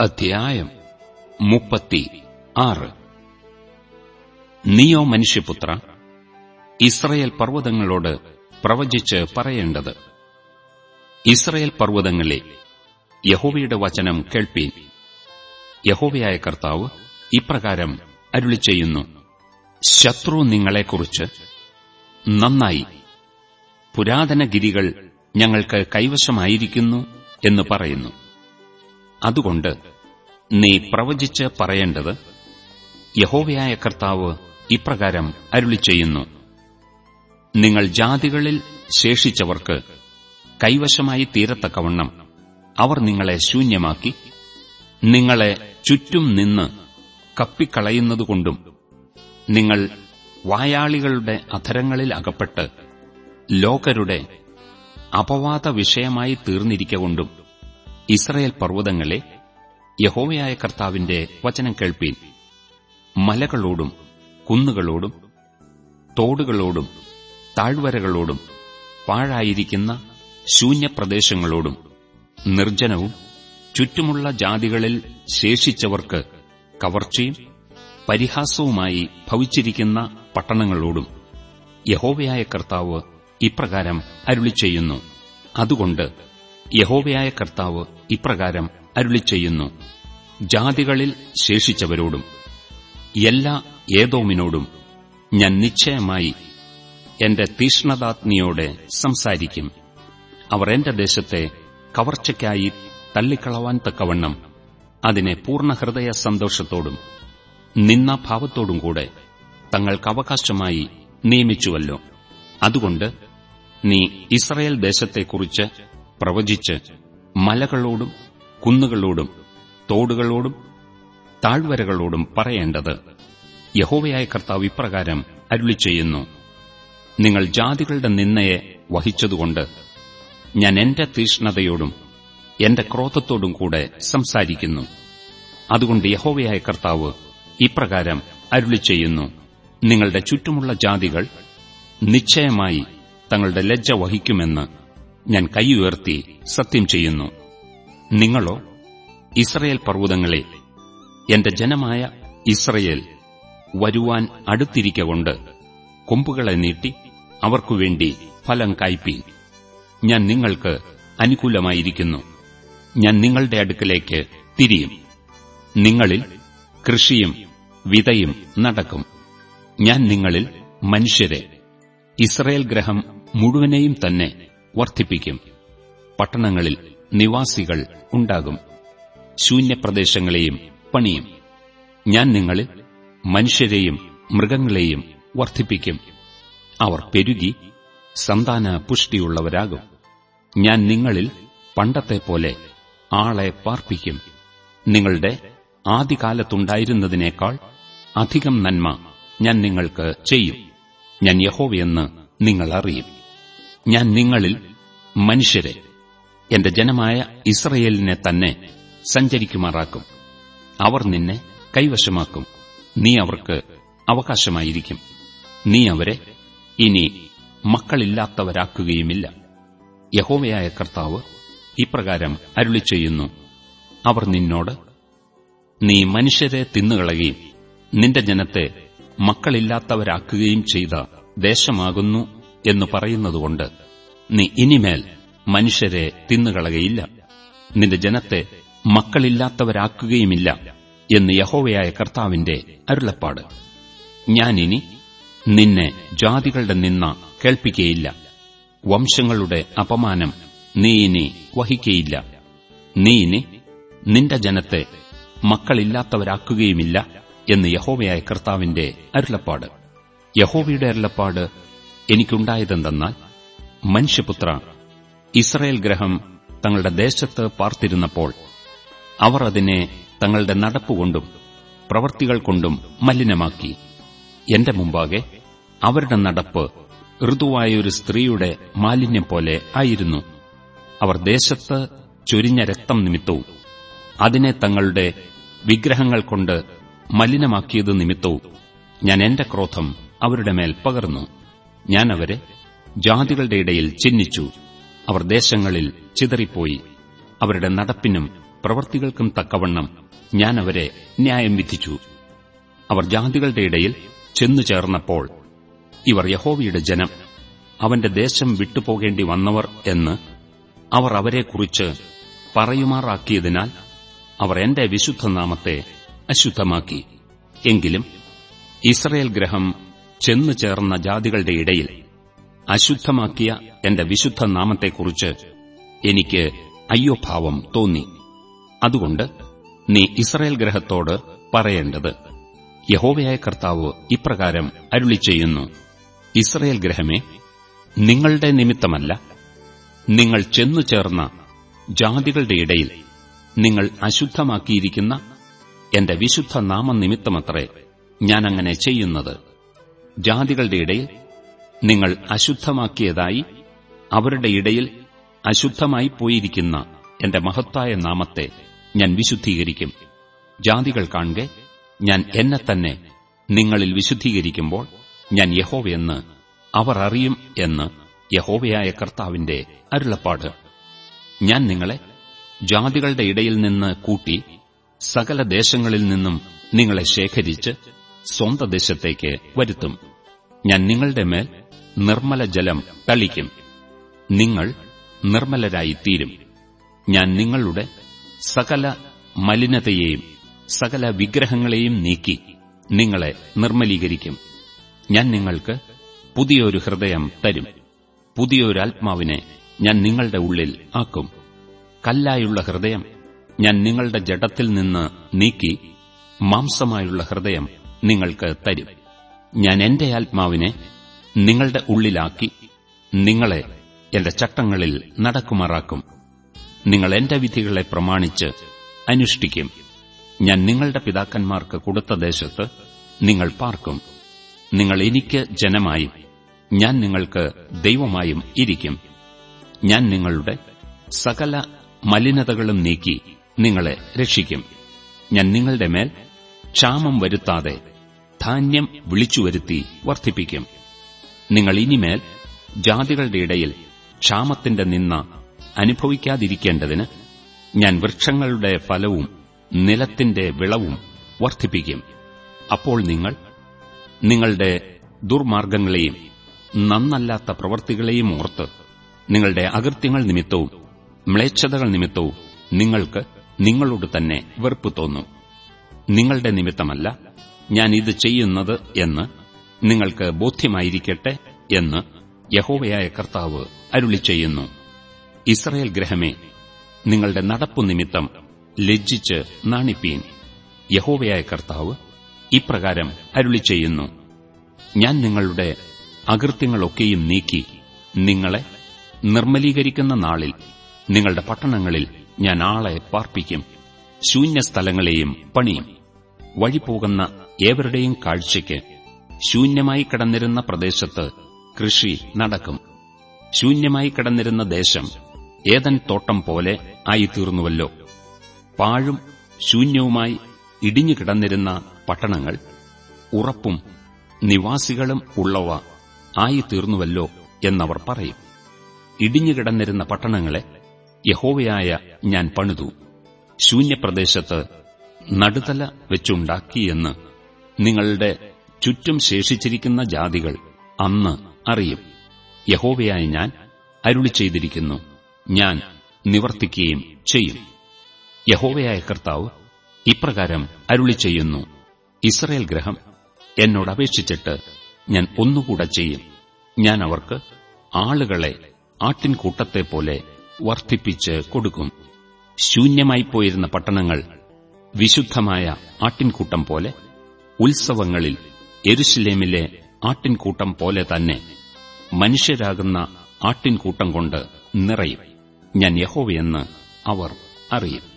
അധ്യായം മുപ്പത്തി ആറ്. നീയോ മനുഷ്യപുത്ര ഇസ്രയേൽ പർവതങ്ങളോട് പ്രവചിച്ച് പറയേണ്ടത്. ഇസ്രയേൽ പർവതങ്ങളെ യഹോവയുടെ വചനം കേൾപ്പീൻ. യഹോവയായ കർത്താവ് ഇപ്രകാരം അരുളി ചെയ്യുന്നു. ശത്രു നിങ്ങളെക്കുറിച്ച് നന്നായി പുരാതന ഗിരികൾ ഞങ്ങൾക്ക് കൈവശമായിരിക്കുന്നു എന്ന് പറയുന്നു. അതുകൊണ്ട് നീ പ്രവചിച്ച് പറയേണ്ടത് യഹോവയായ കർത്താവ് ഇപ്രകാരം അരുളി ചെയ്യുന്നു. നിങ്ങൾ ജാതികളിൽ ശേഷിച്ചവർക്ക് കൈവശമായി തീരത്തക്കവണ്ണം അവർ നിങ്ങളെ ശൂന്യമാക്കി നിങ്ങളെ ചുറ്റും നിന്ന് കപ്പിക്കളയുന്നതുകൊണ്ടും നിങ്ങൾ വായാളികളുടെ അധരങ്ങളിൽ അകപ്പെട്ട് ലോകരുടെ അപവാദ വിഷയമായി തീർന്നിരിക്കൊണ്ടും ഇസ്രയേൽ പർവതങ്ങളെ യഹോവയായ കർത്താവിന്റെ വചനം കേൾപ്പീൻ. മലകളോടും കുന്നുകളോടും തോടുകളോടും താഴ്വരകളോടും പാഴായിരിക്കുന്ന ശൂന്യപ്രദേശങ്ങളോടും നിർജനവും ചുറ്റുമുള്ള ജാതികളിൽ ശേഷിച്ചവർക്ക് കവർച്ചയും പരിഹാസവുമായി ഭവിച്ചിരിക്കുന്ന പട്ടണങ്ങളോടും യഹോവയായ കർത്താവ് ഇപ്രകാരം അരുളി ചെയ്യുന്നു അതുകൊണ്ട് യഹോവയായ കർത്താവ് ഇപ്രകാരം അരുളി ചെയ്യുന്നു ജാതികളിൽ ശേഷിച്ചവരോടും എല്ലാ ഏതോമിനോടും ഞാൻ നിശ്ചയമായി എന്റെ തീഷ്ണതാഗ്നിയോടെ സംസാരിക്കും. അവർ എന്റെ ദേശത്തെ കവർച്ചയ്ക്കായി തള്ളിക്കളവാൻ തക്കവണ്ണം അതിനെ പൂർണ ഹൃദയ സന്തോഷത്തോടും നിന്നാഭാവത്തോടും കൂടെ തങ്ങൾക്ക് അവകാശമായി നിയമിച്ചുവല്ലോ. അതുകൊണ്ട് നീ ഇസ്രയേൽ ദേശത്തെക്കുറിച്ച് പ്രവചിച്ച് മലകളോടും കുന്നുകളോടും തോടുകളോടും താഴ്വരകളോടും പറയേണ്ടത് യഹോവയായ കർത്താവ് ഇപ്രകാരം അരുളി ചെയ്യുന്നു. നിങ്ങൾ ജാതികളുടെ നിന്നയെ വഹിച്ചതുകൊണ്ട് ഞാൻ എന്റെ തീഷ്ണതയോടും എന്റെ ക്രോധത്തോടും കൂടെ സംസാരിക്കുന്നു. അതുകൊണ്ട് യഹോവയായ കർത്താവ് ഇപ്രകാരം അരുളി ചെയ്യുന്നു. നിങ്ങളുടെ ചുറ്റുമുള്ള ജാതികൾ നിശ്ചയമായി തങ്ങളുടെ ലജ്ജ വഹിക്കുമെന്ന് ഞാൻ കൈയുയർത്തി സത്യം ചെയ്യുന്നു. നിങ്ങളോ ഇസ്രയേൽ പർവതങ്ങളെ എന്റെ ജനമായ ഇസ്രയേൽ വരുവാൻ അടുത്തിരിക്കൊണ്ട് കൊമ്പുകളെ നീട്ടി അവർക്കുവേണ്ടി ഫലം കായ്പീൻ ഞാൻ നിങ്ങൾക്ക് അനുകൂലമായിരിക്കുന്നു. ഞാൻ നിങ്ങളുടെ അടുക്കലേക്ക് തിരിയും. നിങ്ങളിൽ കൃഷിയും വിതയും നടക്കും. ഞാൻ നിങ്ങളിൽ മനുഷ്യരെ ഇസ്രയേൽ ഗ്രഹം മുഴുവനെയും തന്നെ വർദ്ധിപ്പിക്കും. പട്ടണങ്ങളിൽ നിവാസികൾ ഉണ്ടാകും. ശൂന്യപ്രദേശങ്ങളെയും പണിയും. ഞാൻ നിങ്ങളിൽ മനുഷ്യരെയും മൃഗങ്ങളെയും വർദ്ധിപ്പിക്കും. അവർ പെരുകി സന്താന പുഷ്ടിയുള്ളവരാകും ഞാൻ നിങ്ങളിൽ പണ്ടത്തെ പോലെ ആളെ പാർപ്പിക്കും. നിങ്ങളുടെ ആദ്യകാലത്തുണ്ടായിരുന്നതിനേക്കാൾ അധികം നന്മ ഞാൻ നിങ്ങൾക്ക് ചെയ്യും. ഞാൻ യഹോവയെന്ന് നിങ്ങൾ അറിയും. ഞാൻ നിങ്ങളിൽ മനുഷ്യരെ എന്റെ ജനമായ ഇസ്രയേലിനെ തന്നെ സഞ്ചരിക്കുമാറാക്കും. അവർ നിന്നെ കൈവശമാക്കും. നീ അവർക്ക് അവകാശമായിരിക്കും. നീ അവരെ ഇനി മക്കളില്ലാത്തവരാക്കുകയുമില്ല. യഹോവയായ കർത്താവ് ഇപ്രകാരം അരുളി ചെയ്യുന്നു അവർ നിന്നോട് നീ മനുഷ്യരെ തിന്നുകളയുകയും നിന്റെ ജനത്തെ മക്കളില്ലാത്തവരാക്കുകയും ചെയ്ത ദേശമാകുന്നു എന്ന് പറയുന്നതുകൊണ്ട് നീ ഇനിമേൽ മനുഷ്യരെ തിന്നുകളകയില്ല. നിന്റെ ജനത്തെ മക്കളില്ലാത്തവരാക്കുകയുമില്ല എന്ന് യഹോവയായ കർത്താവിന്റെ അരുളപ്പാട്. ഞാനിനി നിന്നെ ജാതികളുടെ നിന്ന കേൾപ്പിക്കയില്ല. വംശങ്ങളുടെ അപമാനം നീ ഇനി വഹിക്കയില്ല. നീ ഇനി നിന്റെ ജനത്തെ മക്കളില്ലാത്തവരാക്കുകയുമില്ല എന്ന് യഹോവയായ കർത്താവിന്റെ അരുളപ്പാട്. യഹോവയുടെ അരുളപ്പാട് എനിക്കുണ്ടായതെന്തെന്നാൽ മനുഷ്യപുത്ര ഇസ്രയേൽ ഗ്രഹം തങ്ങളുടെ ദേശത്ത് പാർത്തിരുന്നപ്പോൾ അവർ അതിനെ തങ്ങളുടെ നടപ്പുകൊണ്ടും പ്രവൃത്തികൾ കൊണ്ടും മലിനമാക്കി. എന്റെ മുമ്പാകെ അവരുടെ നടപ്പ് ഋതുവായൊരു സ്ത്രീയുടെ മാലിന്യം പോലെ ആയിരുന്നു. അവർ ദേശത്ത് ചൊരിഞ്ഞ രക്തം നിമിത്തവും അതിനെ തങ്ങളുടെ വിഗ്രഹങ്ങൾ കൊണ്ട് മലിനമാക്കിയത് നിമിത്തവും ഞാൻ എന്റെ ക്രോധം അവരുടെ മേൽ പകർന്നു. ഞാൻ അവരെ ജാതികളുടെ ഇടയിൽ ചിഹ്നിച്ചു അവർ ദേശങ്ങളിൽ ചിതറിപ്പോയി. അവരുടെ നടപ്പിനും പ്രവൃത്തികൾക്കും തക്കവണ്ണം ഞാൻ അവരെ ന്യായം വിധിച്ചു. അവർ ജാതികളുടെ ഇടയിൽ ചെന്നു ചേർന്നപ്പോൾ ഇവർ യഹോവയുടെ ജനം അവന്റെ ദേശം വിട്ടുപോകേണ്ടി വന്നവർ എന്ന് അവർ അവരെക്കുറിച്ച് പറയുമാറാക്കിയതിനാൽ അവർ എന്റെ വിശുദ്ധനാമത്തെ അശുദ്ധമാക്കി. എങ്കിലും ഇസ്രയേൽ ഗ്രഹം ചെന്നു ചേർന്ന ജാതികളുടെ ഇടയിൽ അശുദ്ധമാക്കിയ എന്റെ വിശുദ്ധ നാമത്തെക്കുറിച്ച് എനിക്ക് അയ്യോഭാവം തോന്നി. അതുകൊണ്ട് നീ ഇസ്രയേൽ ഗ്രഹത്തോട് പറയേണ്ടത് യഹോവയായ കർത്താവ് ഇപ്രകാരം അരുളി ചെയ്യുന്നു ഇസ്രയേൽ ഗ്രഹമേ നിങ്ങളുടെ നിമിത്തമല്ല. നിങ്ങൾ ചെന്നു ചേർന്ന ജാതികളുടെ ഇടയിൽ നിങ്ങൾ അശുദ്ധമാക്കിയിരിക്കുന്ന എന്റെ വിശുദ്ധ നാമനിമിത്തമത്രേ ഞാനങ്ങനെ ചെയ്യുന്നത്. ജാതികളുടെ ഇടയിൽ നിങ്ങൾ അശുദ്ധമാക്കിയതായി അവരുടെ ഇടയിൽ അശുദ്ധമായി പോയിരിക്കുന്ന എന്റെ മഹത്തായ നാമത്തെ ഞാൻ വിശുദ്ധീകരിക്കും. ജാതികൾ കാണുക ഞാൻ എന്നെ തന്നെ നിങ്ങളിൽ വിശുദ്ധീകരിക്കുമ്പോൾ ഞാൻ യഹോവയെന്ന് അവർ അറിയും എന്ന് യഹോവയായ കർത്താവിന്റെ അരുളപ്പാട്. ഞാൻ നിങ്ങളെ ജാതികളുടെ ഇടയിൽ നിന്ന് കൂട്ടി സകല ദേശങ്ങളിൽ നിന്നും നിങ്ങളെ ശേഖരിച്ച് സ്വന്ത ദേശത്തേക്ക് വരുത്തും. ഞാൻ നിങ്ങളുടെ മേൽ നിർമ്മല ജലം തളിക്കും. നിങ്ങൾ നിർമ്മലരായിത്തീരും. ഞാൻ നിങ്ങളുടെ സകല മലിനതയെയും സകല വിഗ്രഹങ്ങളെയും നീക്കി നിങ്ങളെ നിർമ്മലീകരിക്കും. ഞാൻ നിങ്ങൾക്ക് പുതിയൊരു ഹൃദയം തരും. പുതിയൊരാത്മാവിനെ ഞാൻ നിങ്ങളുടെ ഉള്ളിൽ ആക്കും. കല്ലായുള്ള ഹൃദയം ഞാൻ നിങ്ങളുടെ ജഡത്തിൽ നിന്ന് നീക്കി മാംസമായുള്ള ഹൃദയം നിങ്ങൾക്ക് തരും. ഞാൻ എന്റെ ആത്മാവിനെ നിങ്ങളുടെ ഉള്ളിലാക്കി നിങ്ങളെ എന്റെ ചട്ടങ്ങളിൽ നടക്കുമാറാക്കും. നിങ്ങൾ എന്റെ വിധികളെ പ്രമാണിച്ച് അനുഷ്ഠിക്കും. ഞാൻ നിങ്ങളുടെ പിതാക്കന്മാർക്ക് കൊടുത്ത ദേശത്ത് നിങ്ങൾ പാർക്കും. നിങ്ങൾ എനിക്ക് ജനമായും ഞാൻ നിങ്ങൾക്ക് ദൈവമായും ഇരിക്കും. ഞാൻ നിങ്ങളുടെ സകല മലിനതകളും നീക്കി നിങ്ങളെ രക്ഷിക്കും. ഞാൻ നിങ്ങളുടെ മേൽ ക്ഷാമം വരുത്താതെ ധാന്യം വിളിച്ചുവരുത്തി വർദ്ധിപ്പിക്കും. നിങ്ങൾ ഇനിമേൽ ജാതികളുടെ ഇടയിൽ ക്ഷാമത്തിന്റെ നിന്ന അനുഭവിക്കാതിരിക്കേണ്ടതിന് ഞാൻ വൃക്ഷങ്ങളുടെ ഫലവും നിലത്തിന്റെ വിളവും വർദ്ധിപ്പിക്കും. അപ്പോൾ നിങ്ങൾ നിങ്ങളുടെ ദുർമാർഗങ്ങളെയും നന്നല്ലാത്ത പ്രവൃത്തികളെയും ഓർത്ത് നിങ്ങളുടെ അകൃത്യങ്ങൾ നിമിത്തവും മ്ലേച്ഛതകൾ നിമിത്തവും നിങ്ങൾക്ക് നിങ്ങളോട് തന്നെ വെറുപ്പ് തോന്നും. നിങ്ങളുടെ നിമിത്തമല്ല ഞാൻ ഇത് ചെയ്യുന്നത് എന്ന് നിങ്ങൾക്ക് ബോധ്യമായിരിക്കട്ടെ എന്ന് യഹോവയായ കർത്താവ് അരുളി ചെയ്യുന്നു. ഇസ്രയേൽ ഗ്രഹമേ നിങ്ങളുടെ നടപ്പു നിമിത്തം ലജ്ജിച്ച് നാണിപ്പീൻ. യഹോവയായ കർത്താവ് ഇപ്രകാരം അരുളി ചെയ്യുന്നു. ഞാൻ നിങ്ങളുടെ അകൃത്യങ്ങളൊക്കെയും നീക്കി നിങ്ങളെ നിർമ്മലീകരിക്കുന്ന നാളിൽ നിങ്ങളുടെ പട്ടണങ്ങളിൽ ഞാൻ ആളെ പാർപ്പിക്കും. ശൂന്യസ്ഥലങ്ങളെയും പണിയും. വഴിപോകുന്ന ഏവരുടെയും കാഴ്ചയ്ക്ക് ശൂന്യമായി കിടന്നിരുന്ന പ്രദേശത്ത് കൃഷി നടക്കും. ശൂന്യമായി കിടന്നിരുന്ന ദേശം ഏതൻ തോട്ടം പോലെ ആയിത്തീർന്നുവല്ലോ. പാഴും ശൂന്യവുമായി ഇടിഞ്ഞു കിടന്നിരുന്ന പട്ടണങ്ങൾ ഉറപ്പും നിവാസികളും ഉള്ളവ ആയിത്തീർന്നുവല്ലോ എന്നവർ പറയും. ഇടിഞ്ഞുകിടന്നിരുന്ന പട്ടണങ്ങളെ യഹോവയായ ഞാൻ പണിതു. ശൂന്യപ്രദേശത്ത് നടുതല വെച്ചുണ്ടാക്കിയെന്ന് നിങ്ങളുടെ ചുറ്റും ശേഷിച്ചിരിക്കുന്ന ജാതികൾ അന്ന് അറിയും. യഹോവയായ ഞാൻ അരുളി ചെയ്തിരിക്കുന്നു. ഞാൻ നിവർത്തിക്കുകയും ചെയ്യും. യഹോവയായ കർത്താവ് ഇപ്രകാരം അരുളി ചെയ്യുന്നു. ഇസ്രയേൽ ഗ്രഹം എന്നോട് അപേക്ഷിച്ചിട്ട് ഞാൻ ഒന്നുകൂടെ ചെയ്യും. ഞാൻ അവർക്ക് ആളുകളെ ആട്ടിൻകൂട്ടത്തെപ്പോലെ വർദ്ധിപ്പിച്ച് കൊടുക്കും. ശൂന്യമായി പോയിരുന്ന പട്ടണങ്ങൾ വിശുദ്ധമായ ആട്ടിൻകൂട്ടം പോലെ ഉത്സവങ്ങളിൽ എരുശലേമിലെ ആട്ടിൻകൂട്ടം പോലെ തന്നെ മനുഷ്യരാകുന്ന ആട്ടിൻകൂട്ടം കൊണ്ട് നിറയും. ഞാൻ യഹോവയെന്ന് അവർ അറിയും.